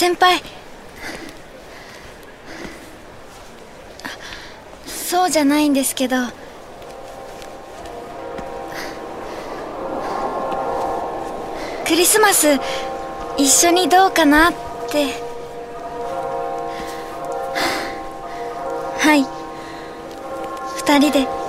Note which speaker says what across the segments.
Speaker 1: 先輩。そうじゃないんですけど。クリスマス一緒にどうかなって。はい。二人で。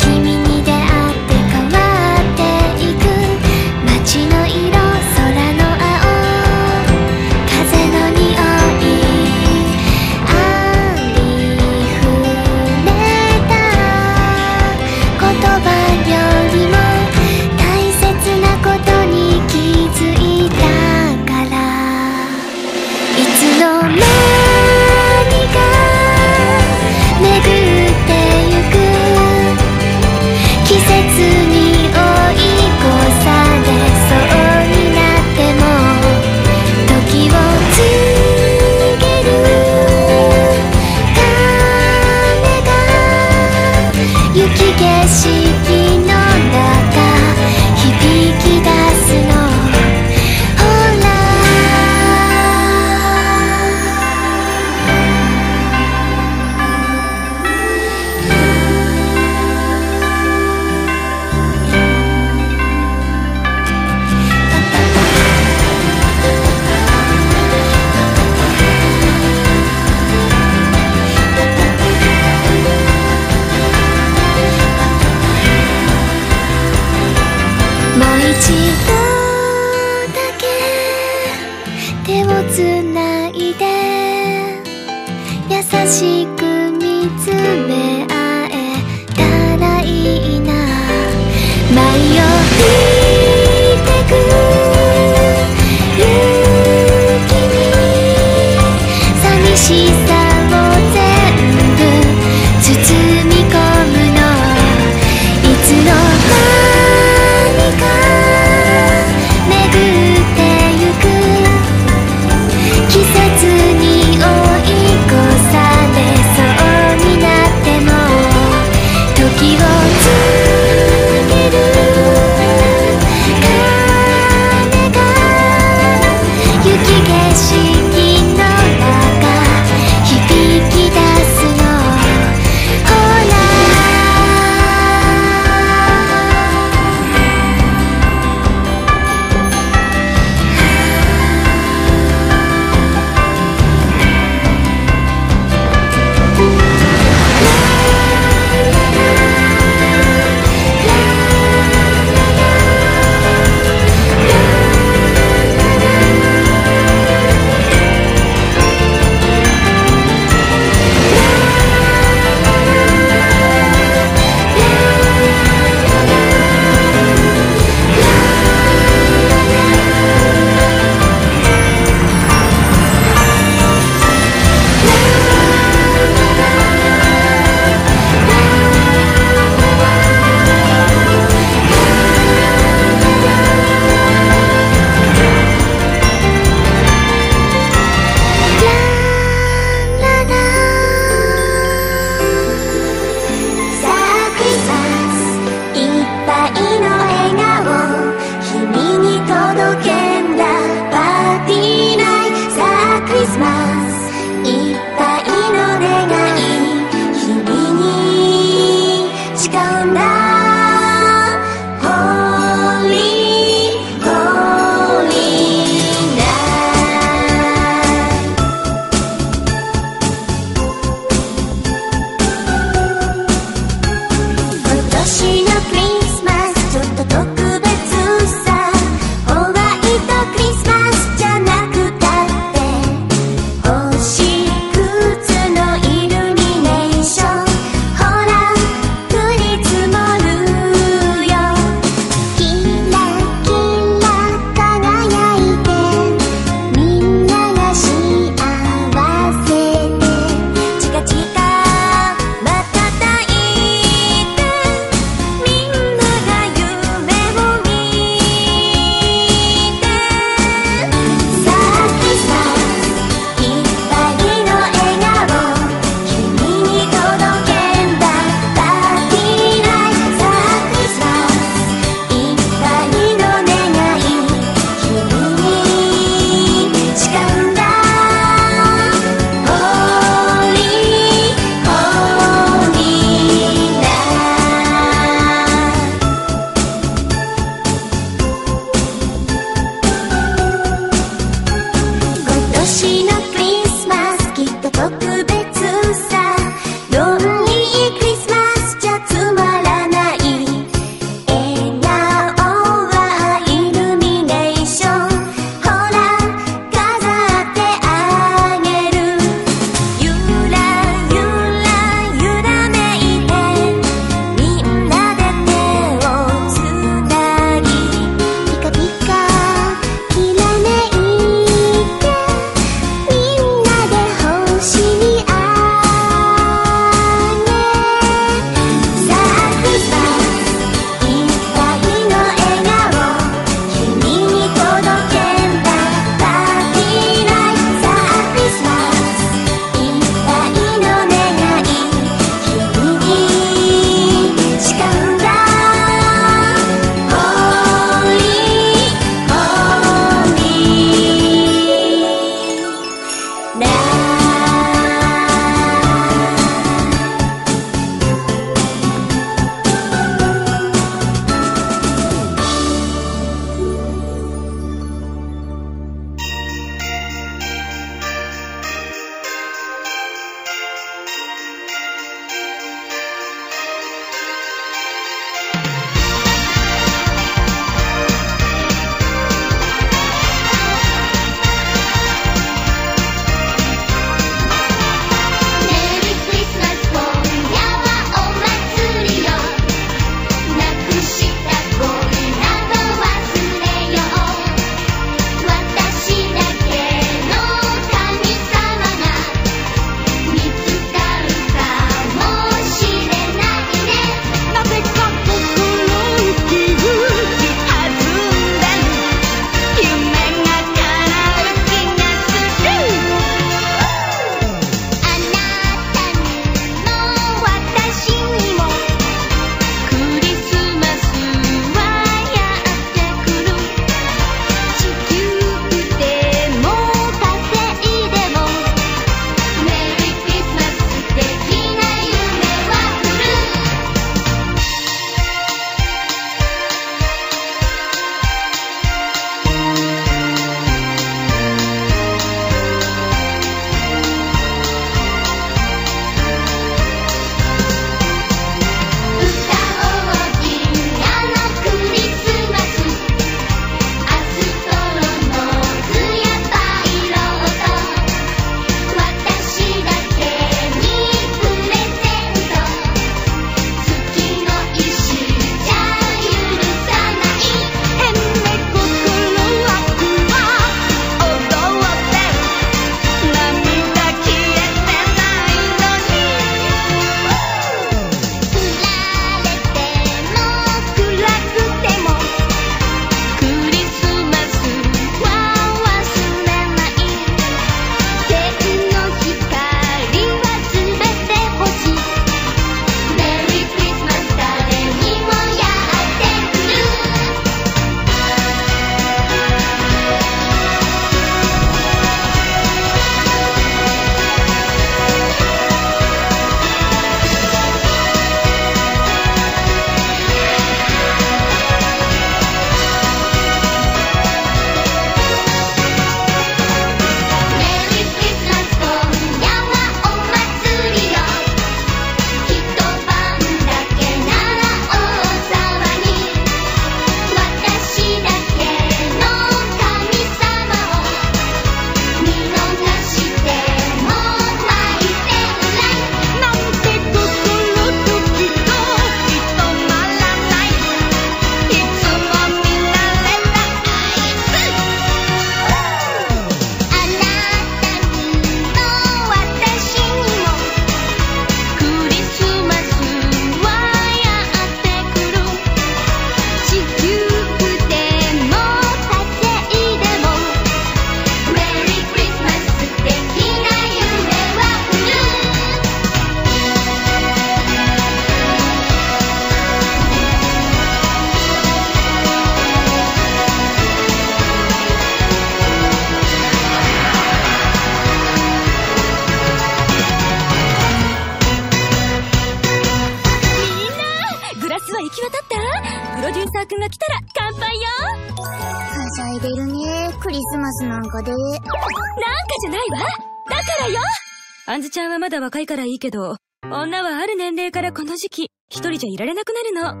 Speaker 2: 若いからいいけど、女はある年齢からこの時期、一人じゃいられなくなるの。そ、そ、そ、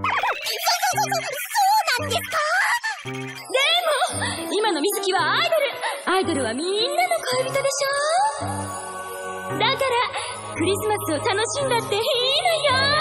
Speaker 3: そうなんですか？
Speaker 2: でも、今の水木はアイドル。アイドルはみんなの恋人でしょ？だから、クリスマスを楽しんだっていいのよ。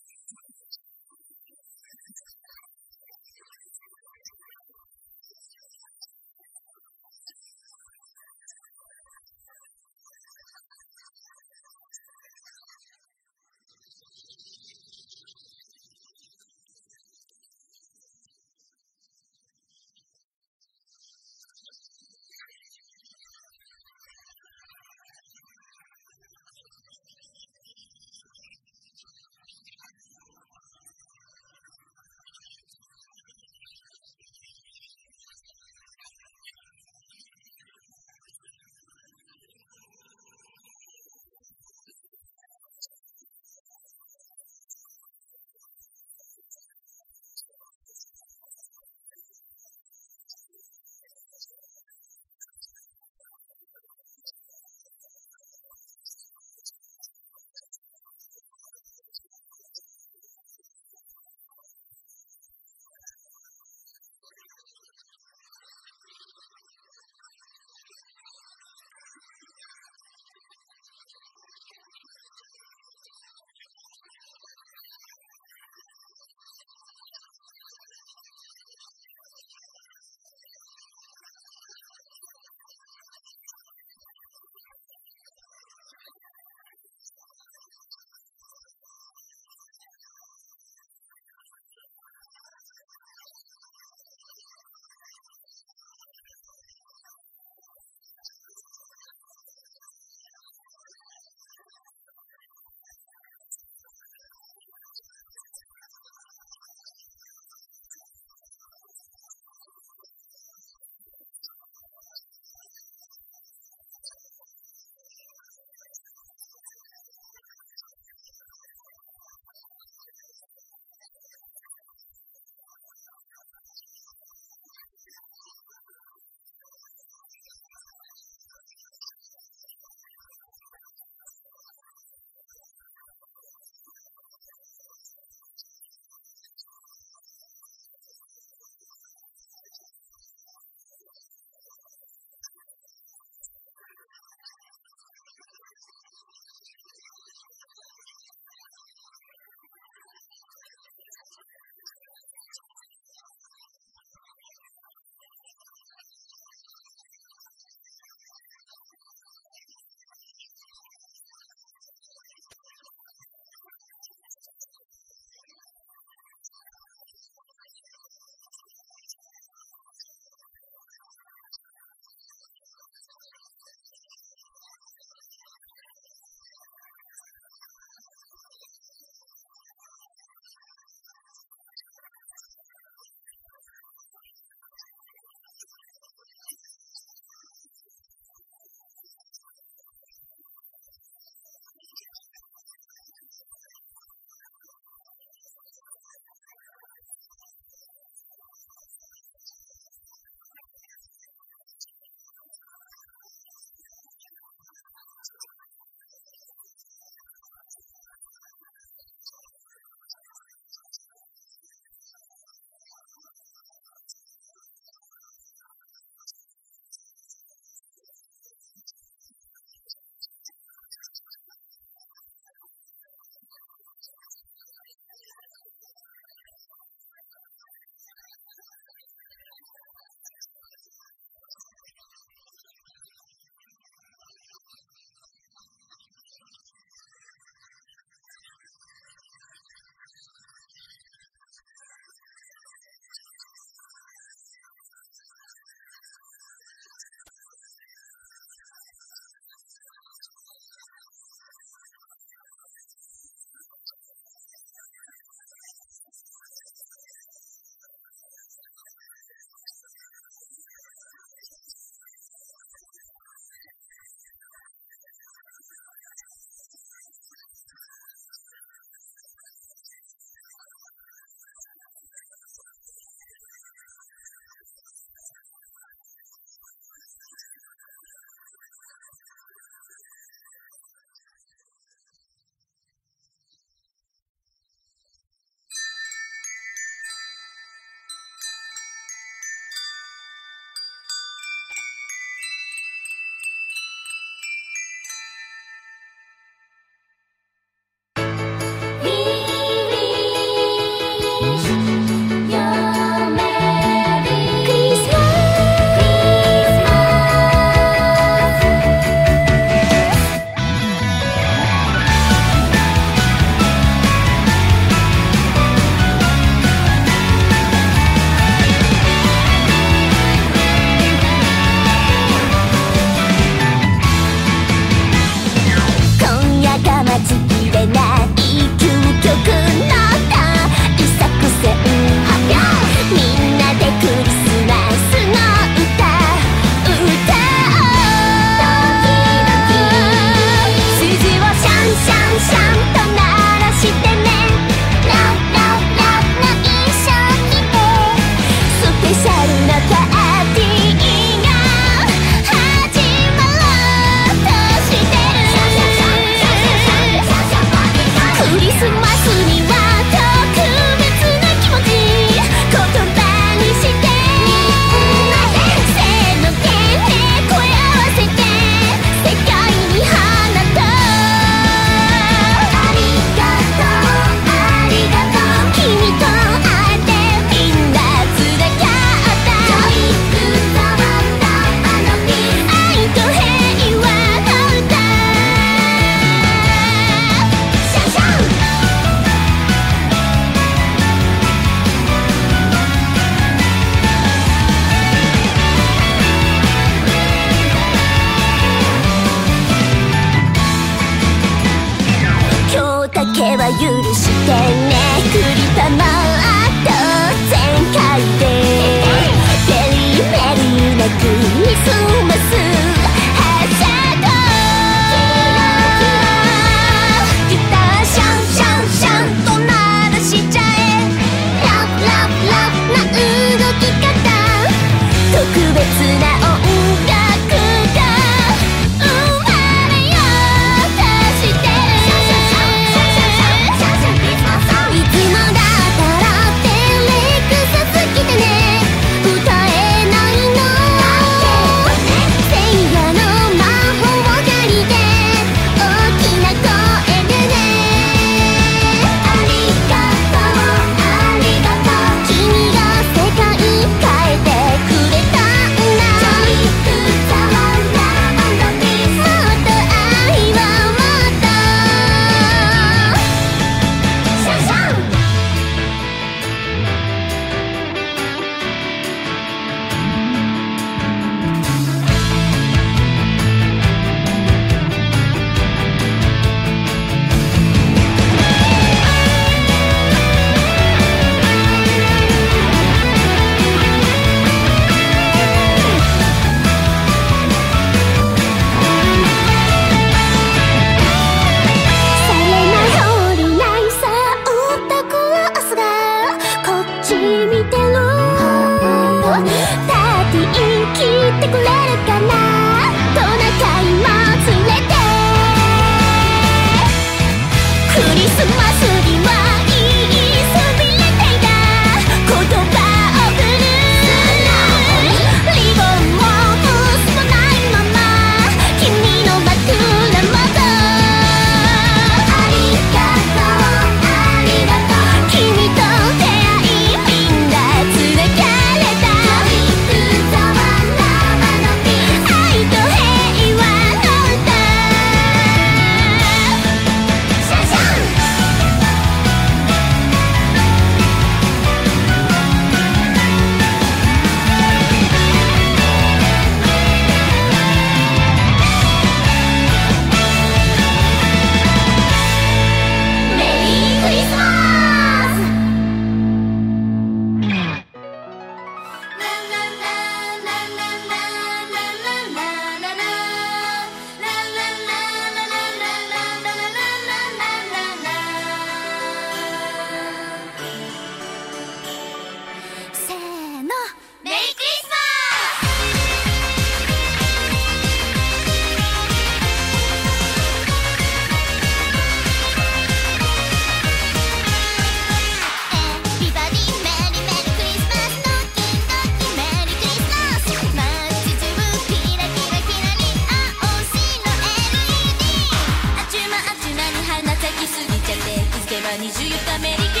Speaker 1: 20日メリケ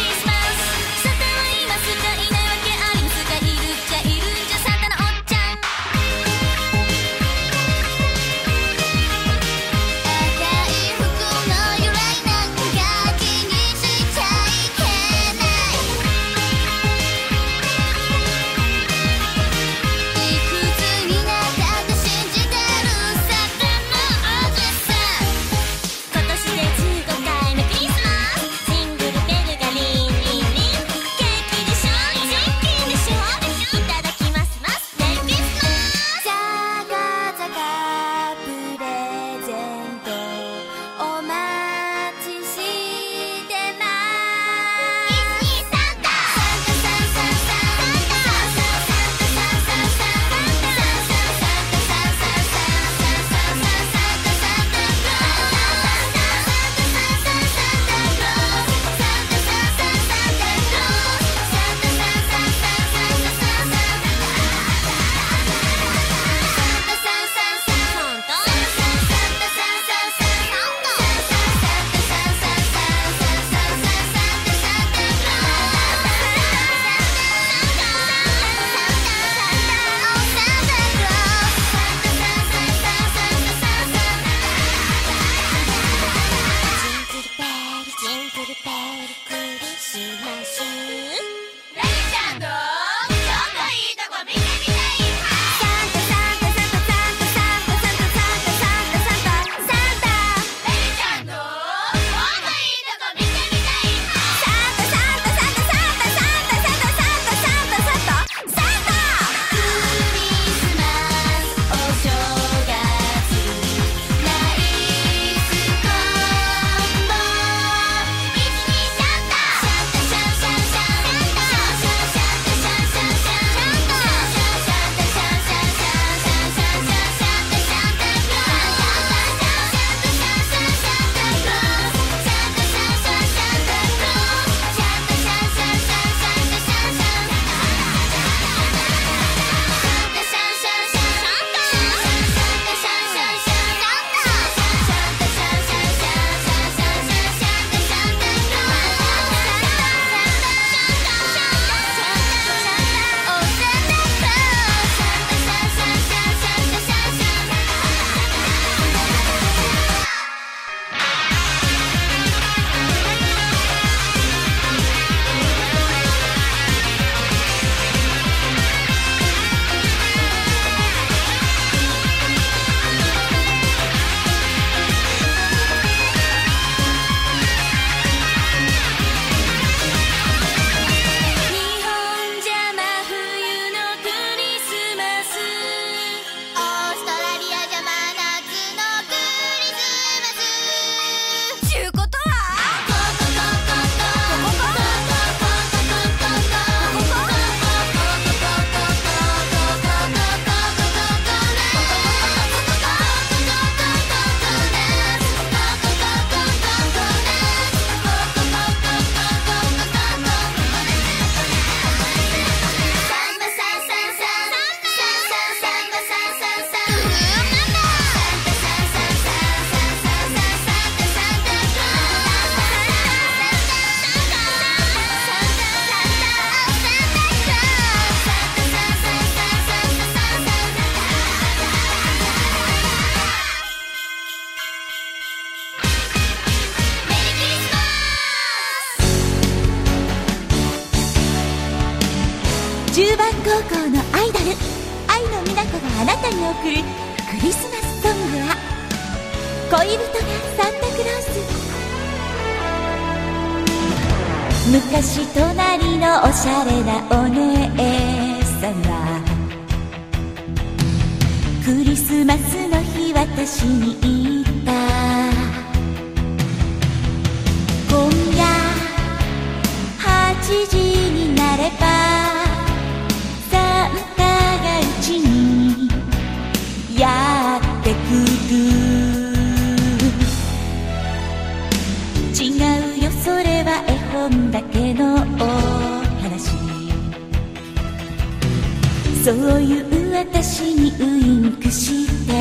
Speaker 1: そういう私にウインクして。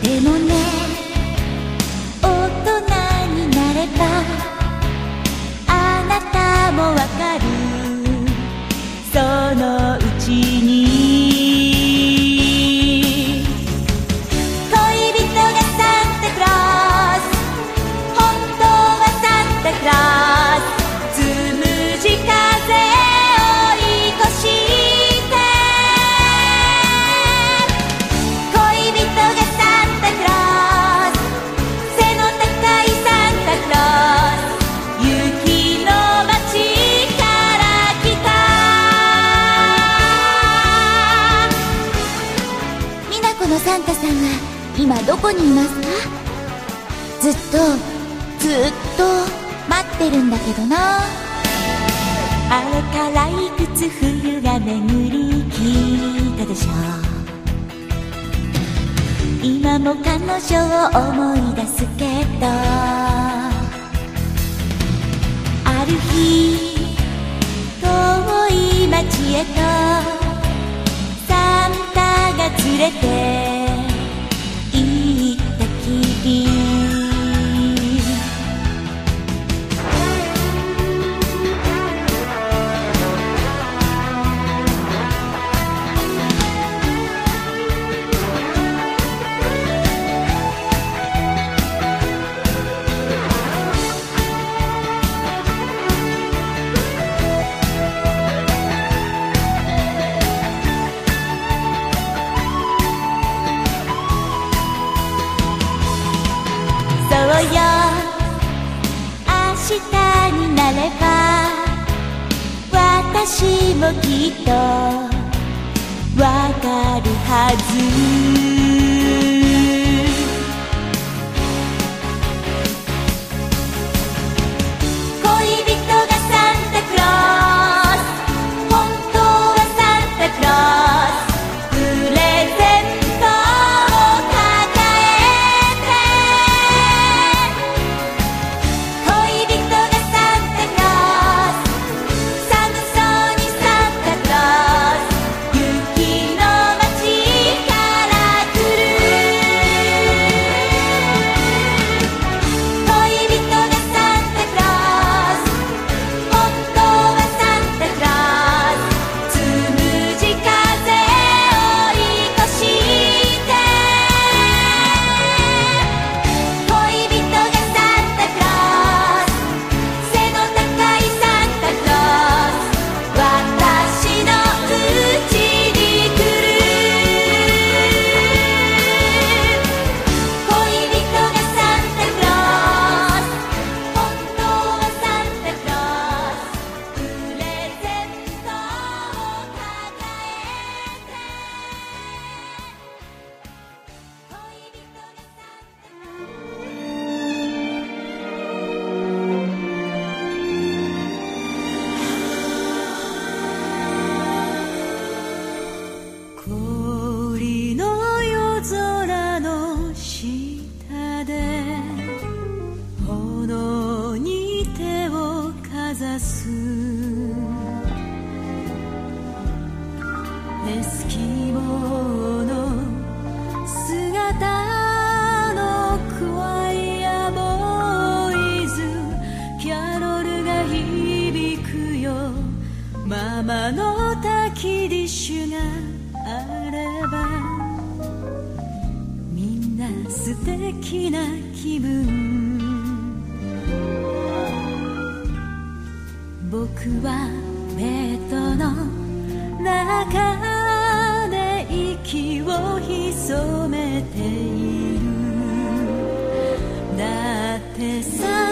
Speaker 1: でもね大人になればあなたもわかる。そのどこにいますか？ずっとずっと待ってるんだけどな。あれからいくつ冬が巡り来たでしょ今も彼女を思い出すけど。ある日遠い街へとサンタが連れてもきっとわかるはず」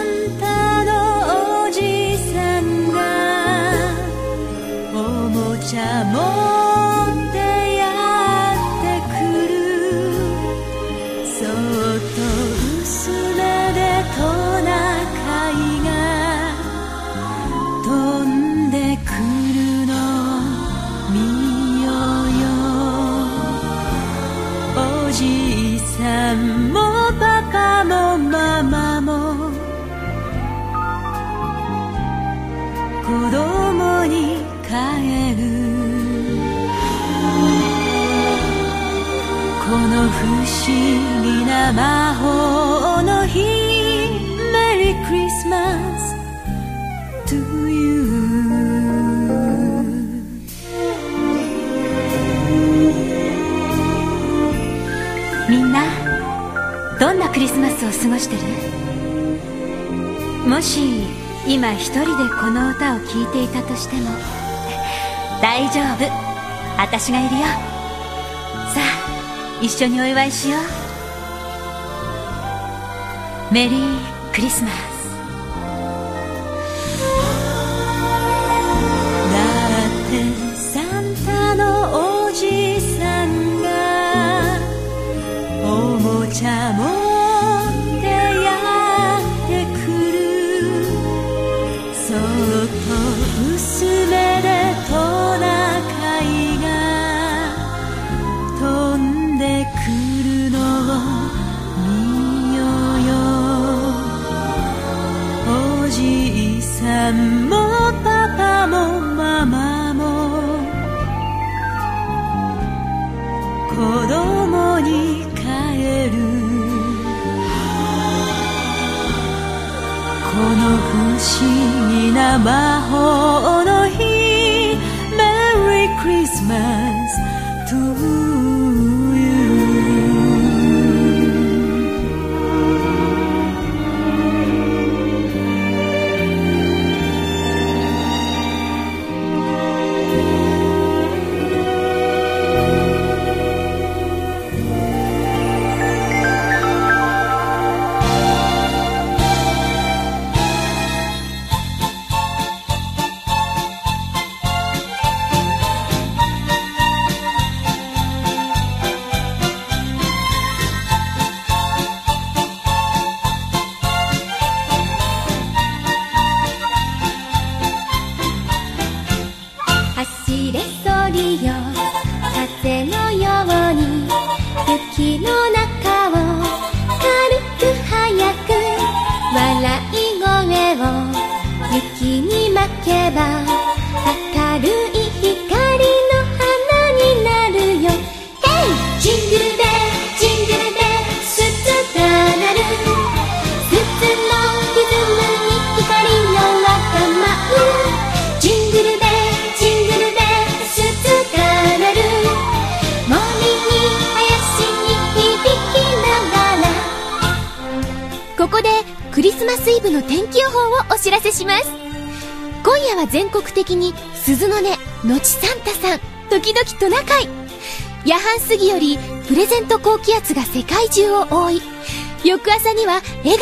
Speaker 1: 嗯的魔法の日メリークリス
Speaker 4: マ
Speaker 5: ス to you. みんなどんなクリスマスを過ごしてる？もし今一人でこの歌を聴いていたとしても大丈夫。私がいるよ。さあ一緒にお祝いしよう。メリークリスマス。
Speaker 1: bye. 中を
Speaker 6: 覆い翌朝には笑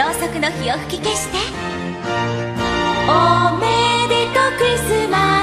Speaker 7: ろうそくの火を吹き消して。おめでとうクリスマス。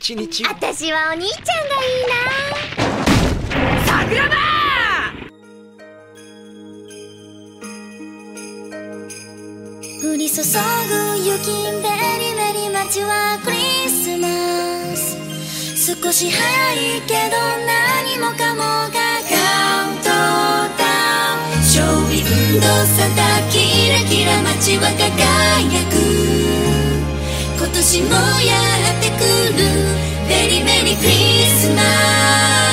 Speaker 8: 一日。
Speaker 9: 私はお兄ちゃんがいいな。
Speaker 4: 桜庭！
Speaker 7: 降り注ぐ雪ベリベリ街はクリスマス。少し早いけど何もかもがカウントダウン。勝利運動ンタキラキラ街は輝く。今年もやってく
Speaker 1: る。ベリーベリークリスマス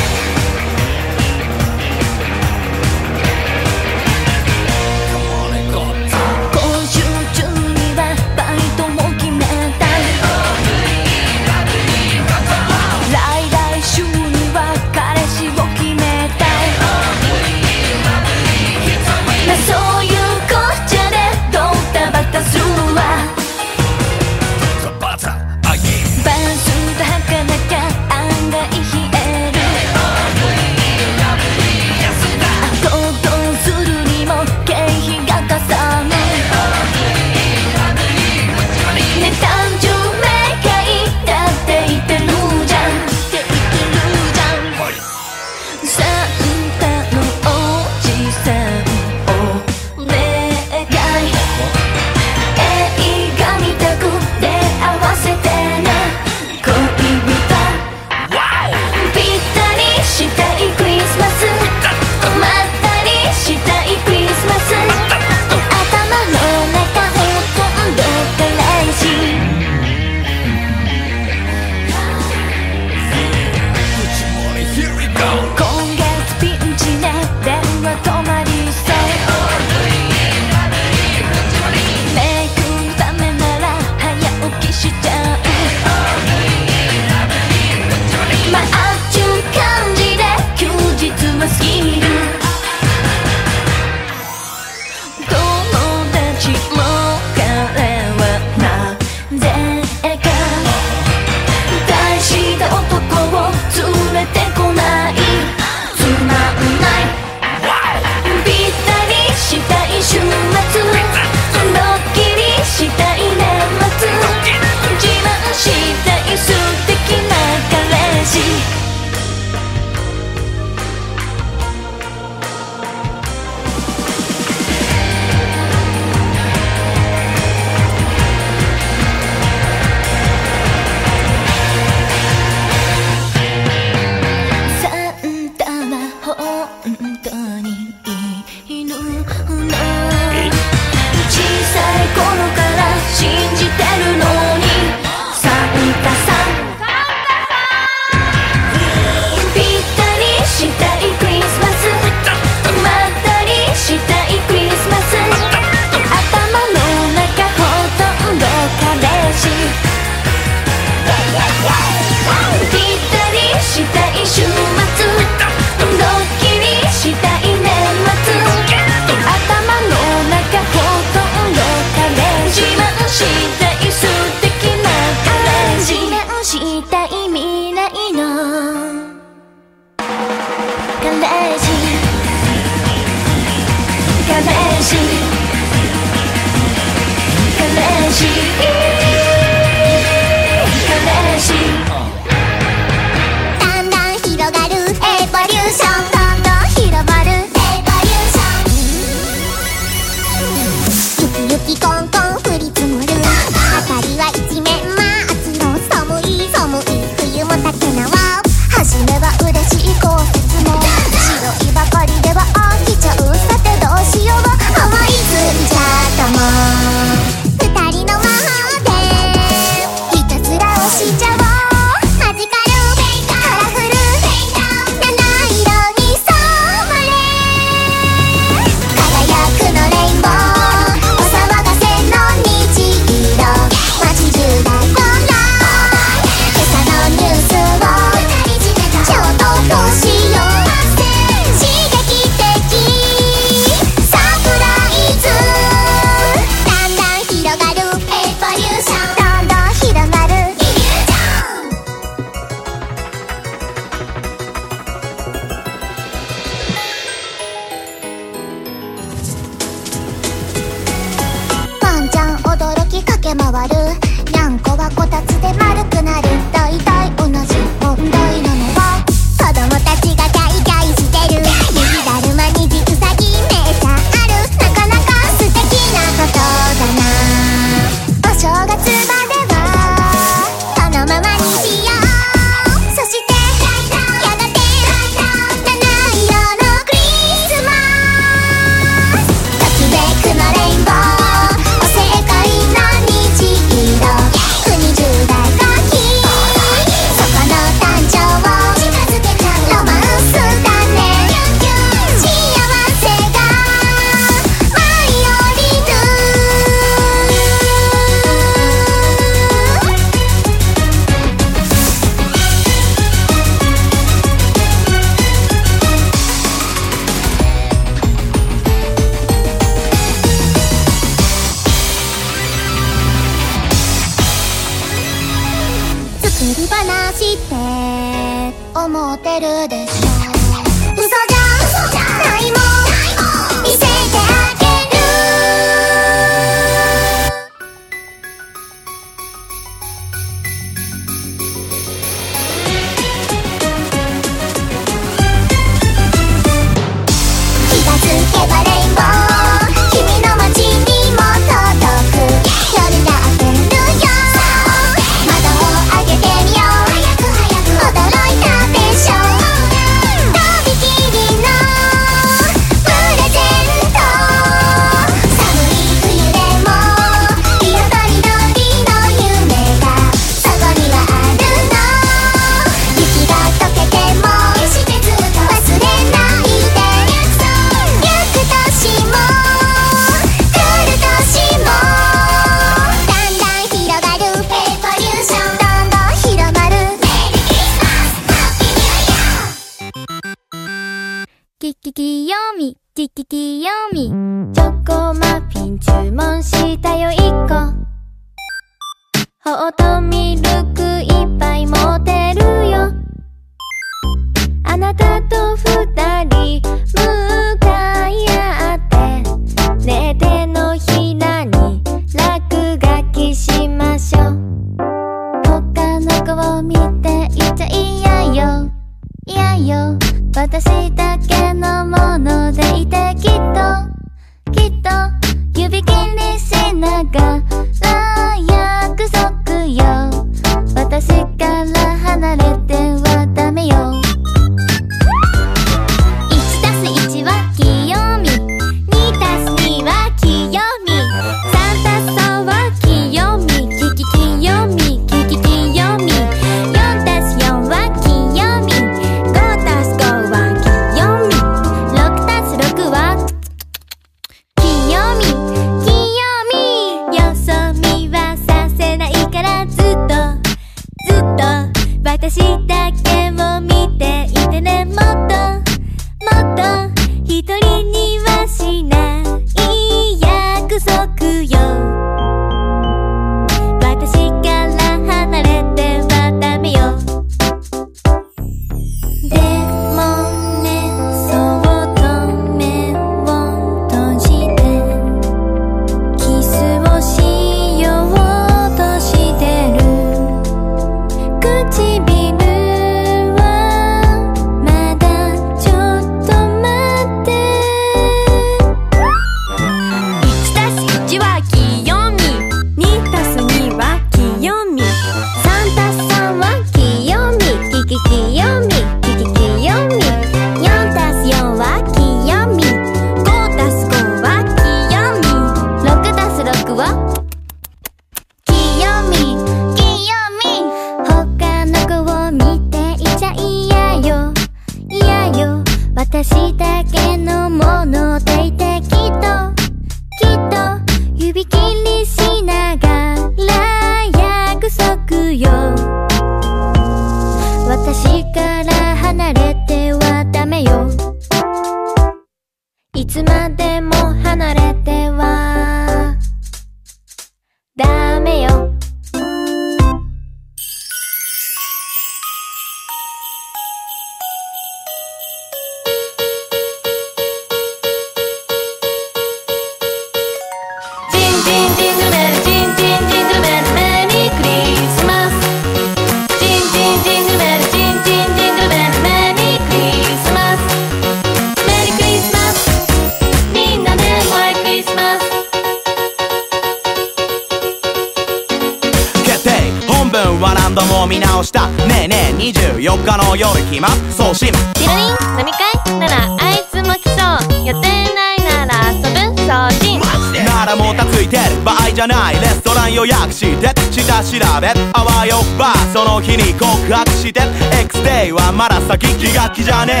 Speaker 1: い
Speaker 10: てる場合じゃない。レストラン予約して下調べ。あわよばその日に告白して。X デイはまだ先気が気じゃねえ。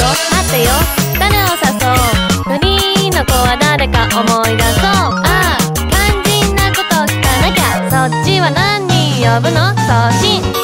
Speaker 1: だって待ってよ。誰を誘う。国の子は誰か思い出そう。ああ肝心なこと聞かなきゃ。そっちは何人呼ぶの？送信。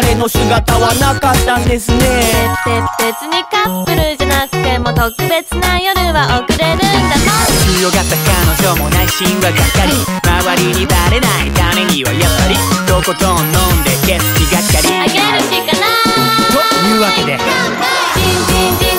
Speaker 11: 彼の姿はなかったんですね。
Speaker 12: 別にカップルじゃなくても特別な夜は送れるんだもん
Speaker 11: 強がった彼女も内心はがっかり。周りにバレないためにはやっぱりとことん飲んで景色がっかり。
Speaker 12: あげるしかな。い
Speaker 11: というわけで「
Speaker 12: ジンジンジン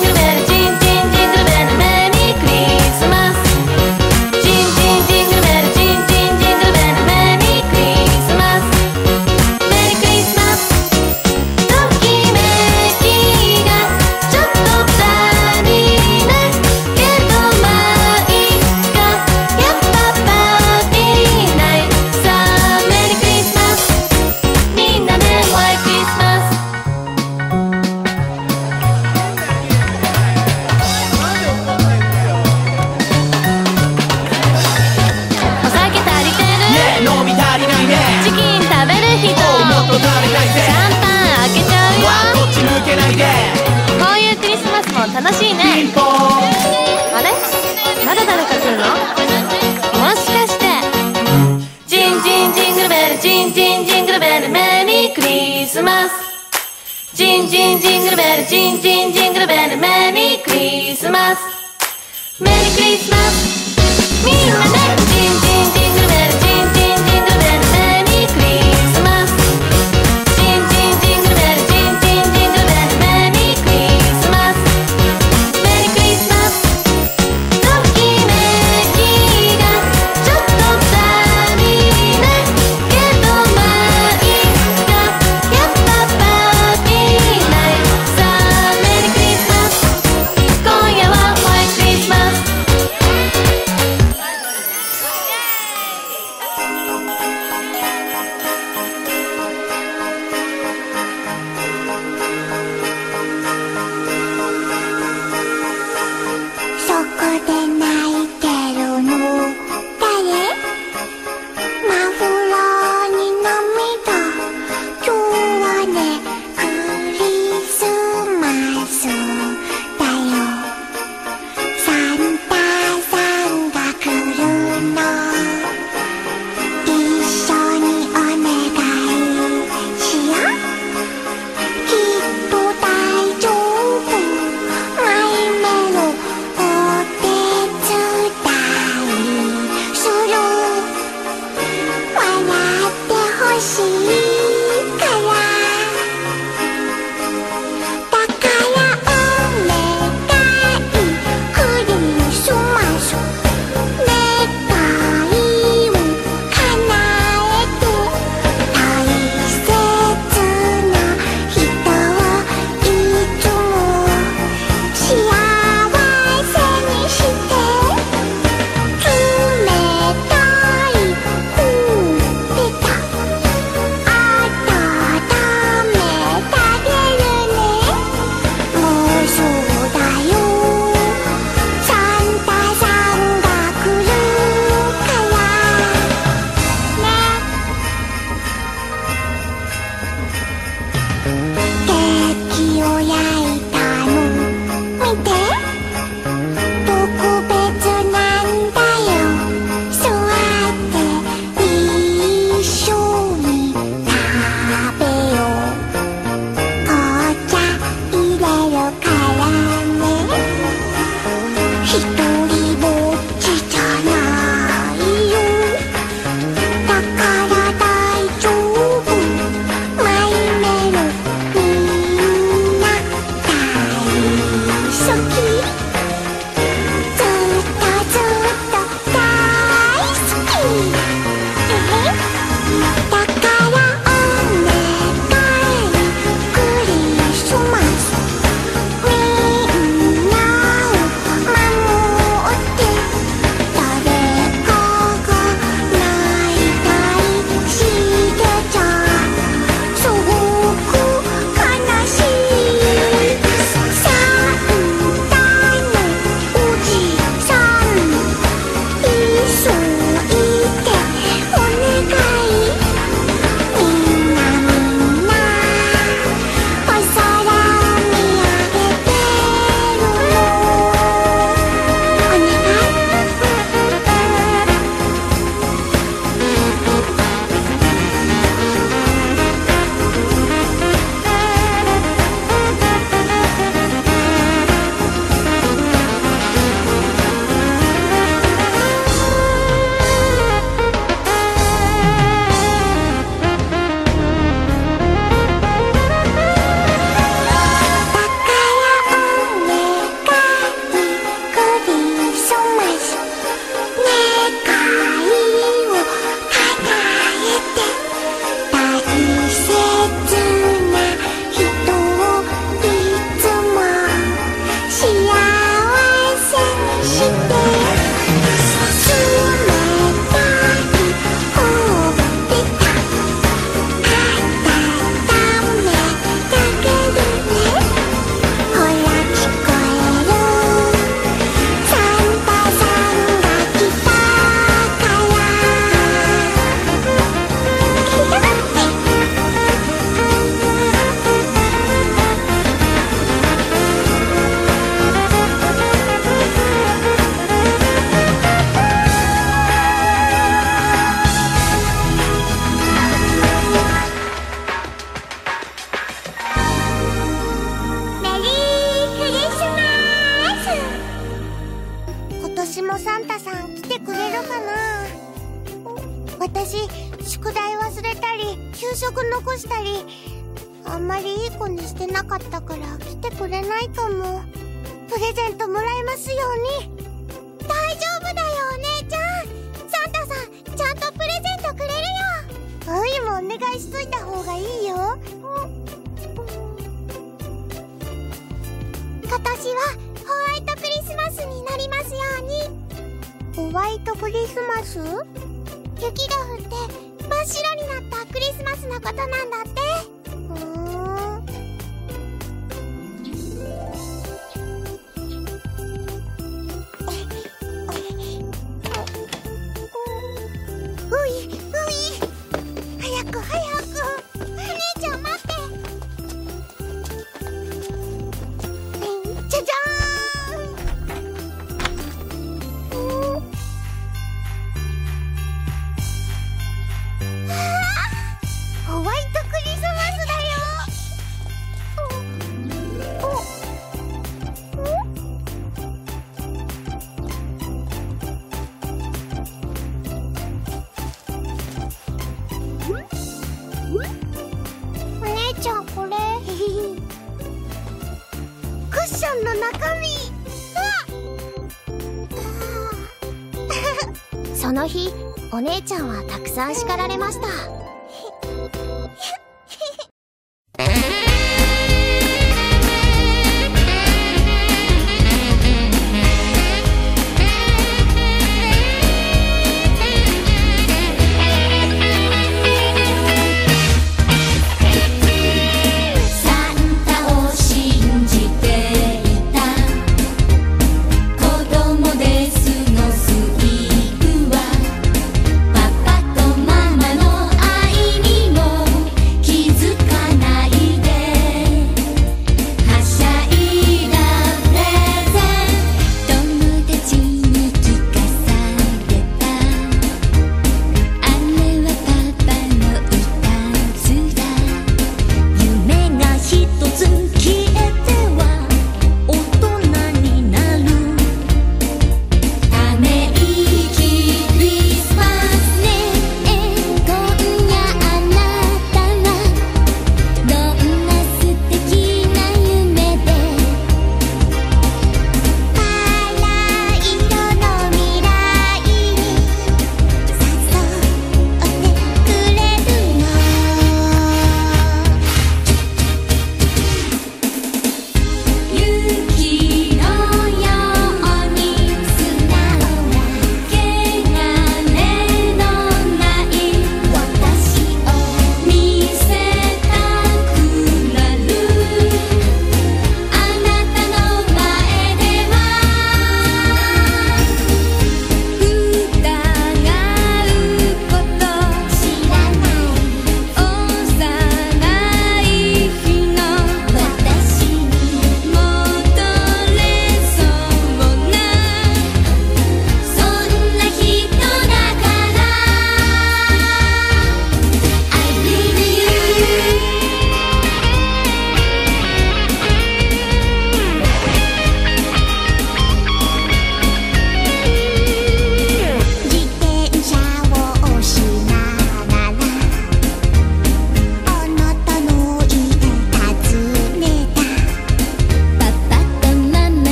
Speaker 12: は
Speaker 13: た
Speaker 1: くさん叱ら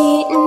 Speaker 14: と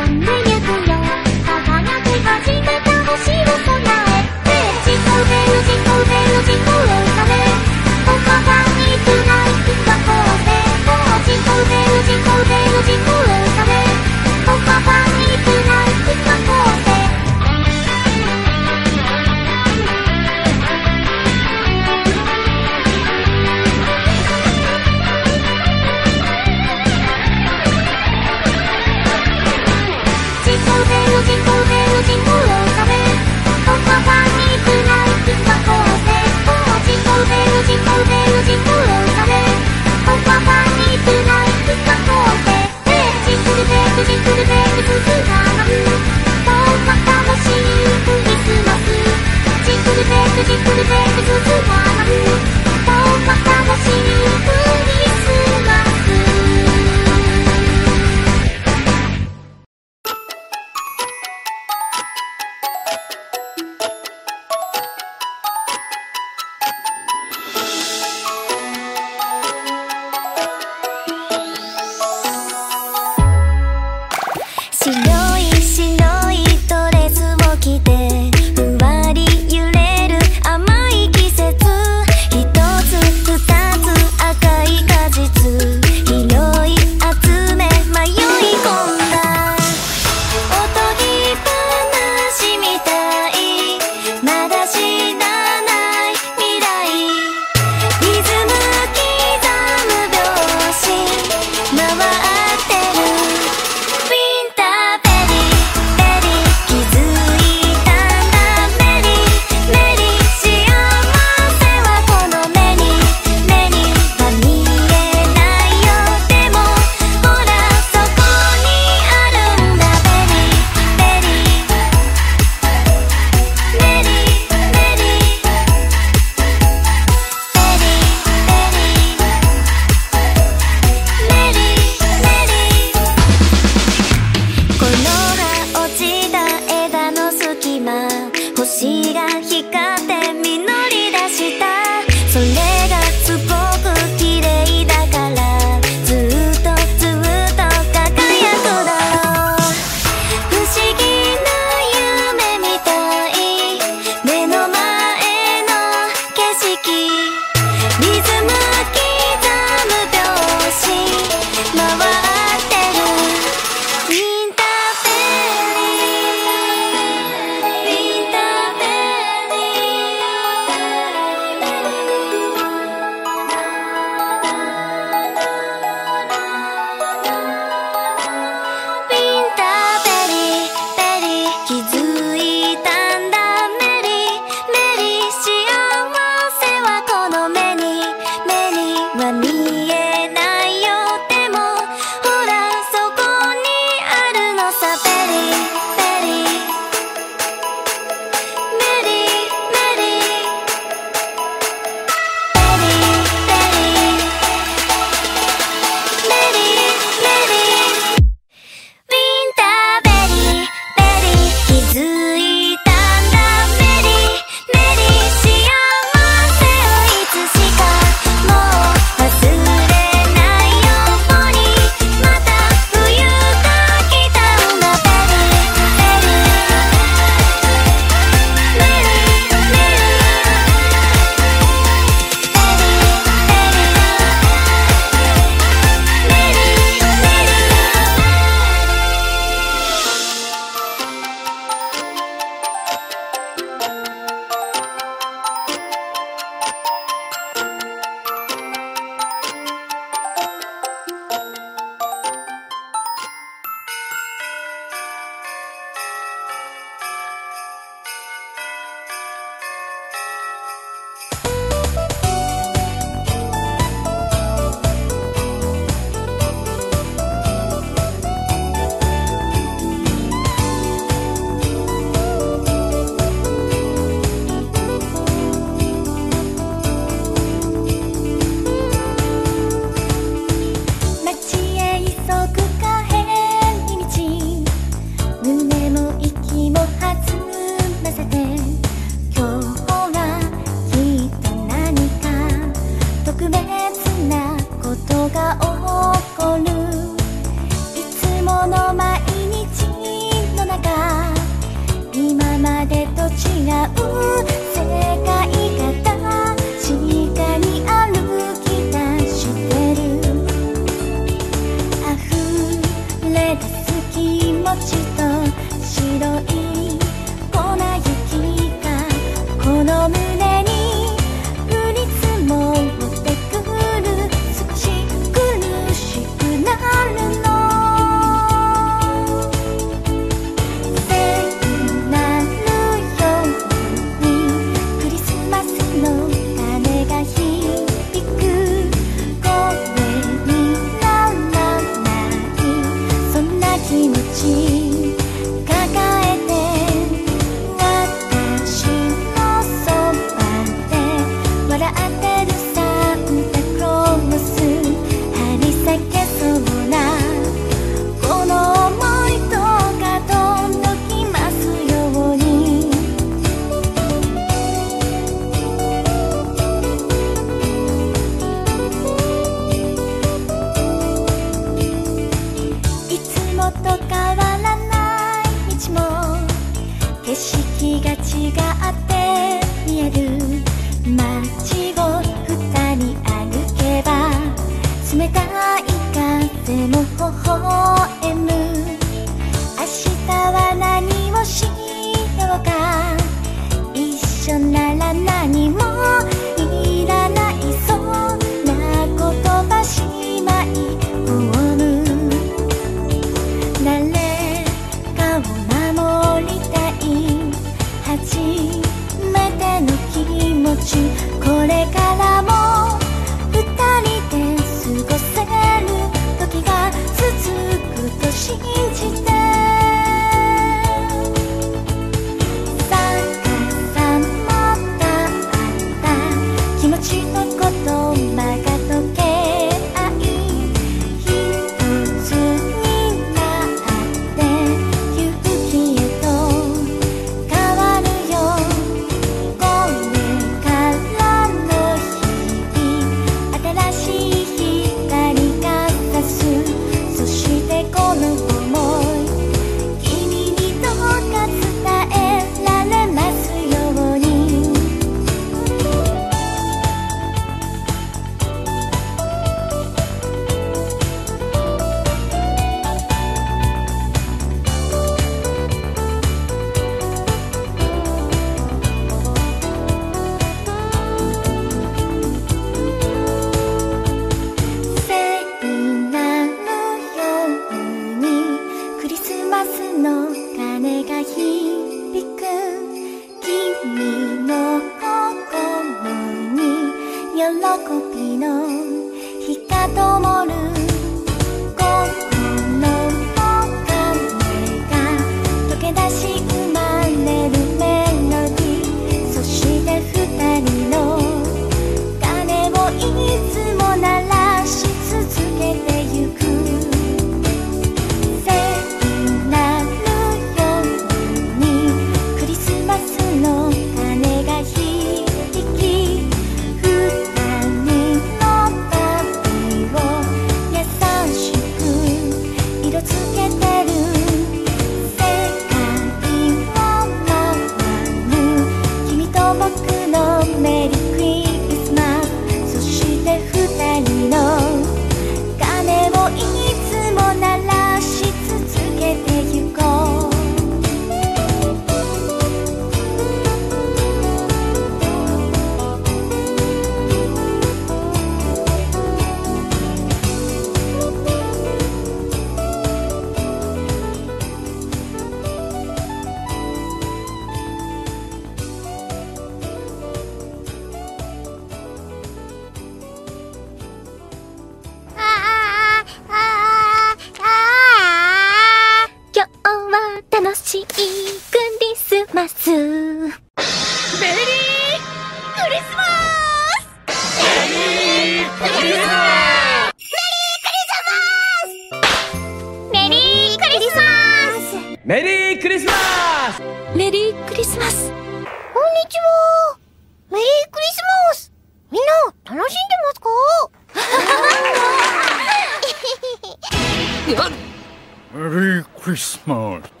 Speaker 9: メリ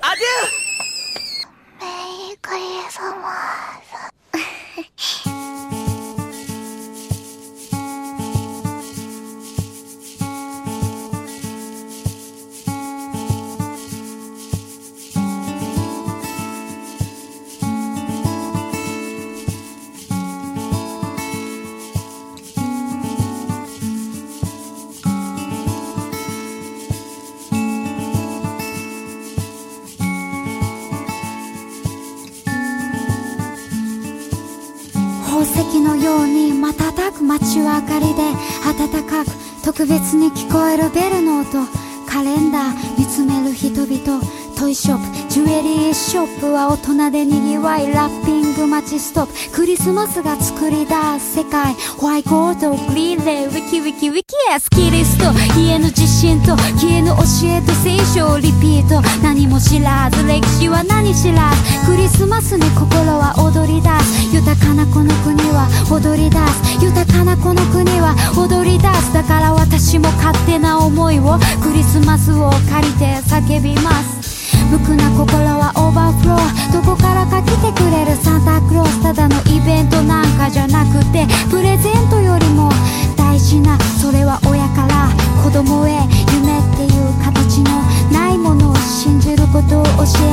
Speaker 9: 人々トイショップジュエリーショップは大人でにぎわいラッピング待ちストップクリスマスが作り出す世界ホワイトボードグリーンでウィキウィキウィキエスキリスト家の自信と消えぬ教えと聖書をリピート。何も知らず歴史は何知らず。クリスマスに心は踊り出す。豊かなこの国は踊り出す。豊かなこの国は踊り出す。だから私も勝手な思いをクリスマスを借りて叫びます。無垢な心はオーバーフロー。どこからか来てくれる。サンタクロース。ただのイベントなんかじゃなくてプレゼントよりも大事なそれはから子供へ夢っていう形のないものを信じることを教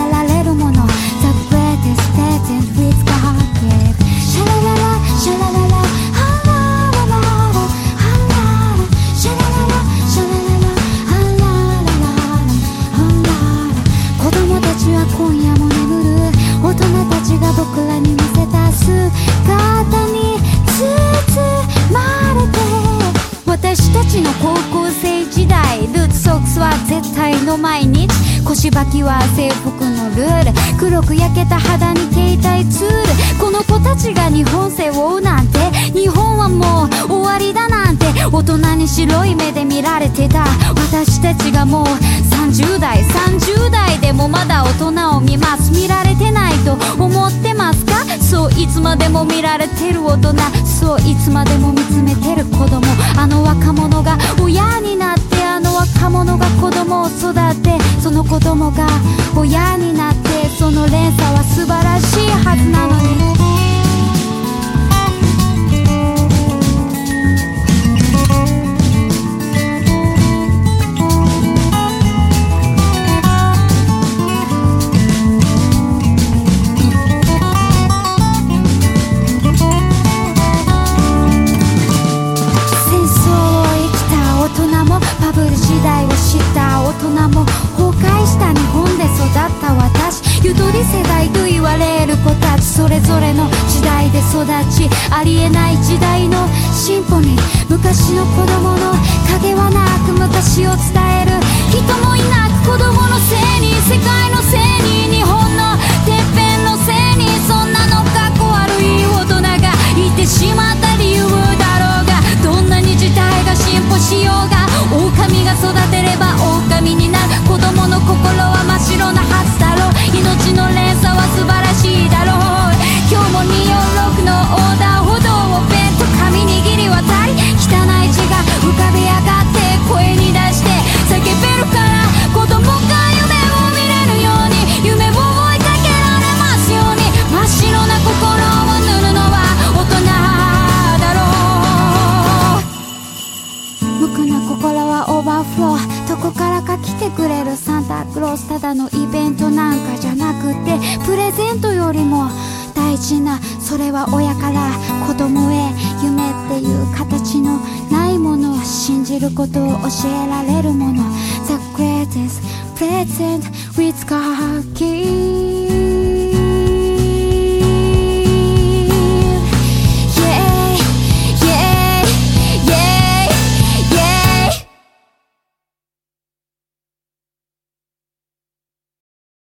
Speaker 9: えられるもの The greatest present which God gave シャラララシャラララハララララハララシャラララシャラララハラララハララ子供たちは今夜も眠る大人たちが僕らに見せた姿私の高校生時代ルーツソックスは絶対の毎日。腰履きは制服のルール。黒く焼けた肌に携帯ツール。この子たちが日本背負うなんて。日本はもう終わりだなんて。大人に白い目で見られてた。私たちがもう30代30代でもまだ大人を見ます。見られてないと思ってます。そういつまでも見られてる大人。そういつまでも見つめてる子供。あの若者が親になってあの若者が子供を育てその子供が親になってその連鎖は素晴らしいはずなのに。ぞれの時代で育ちありえない時代の進歩に昔の子供の影はなく昔を伝える人もいなく子供のせいに世界のせいに日本のてっぺんのせいにそんなのかっこ悪い大人がいてしまった理由だろうがどんなに時代が進歩しようが狼が育てれば狼になる子供の心は真っ白なはずだろう。命の連鎖は素晴らしいだろう。今日も246の横断歩道をペンと紙握り渡り汚い字が浮かび上がって声に出して叫べるから子供が夢を見れるように夢を追いかけられますように。真っ白な心を塗るのは大人だろう。無垢な心はオーバーフローどこからか来てくれるサンタクロース。ただのイベントなんかじゃなくてプレゼントよりも大事なそれは親から子供へ夢っていう形のないものを信じることを教えられるもの。The greatest present with God. gives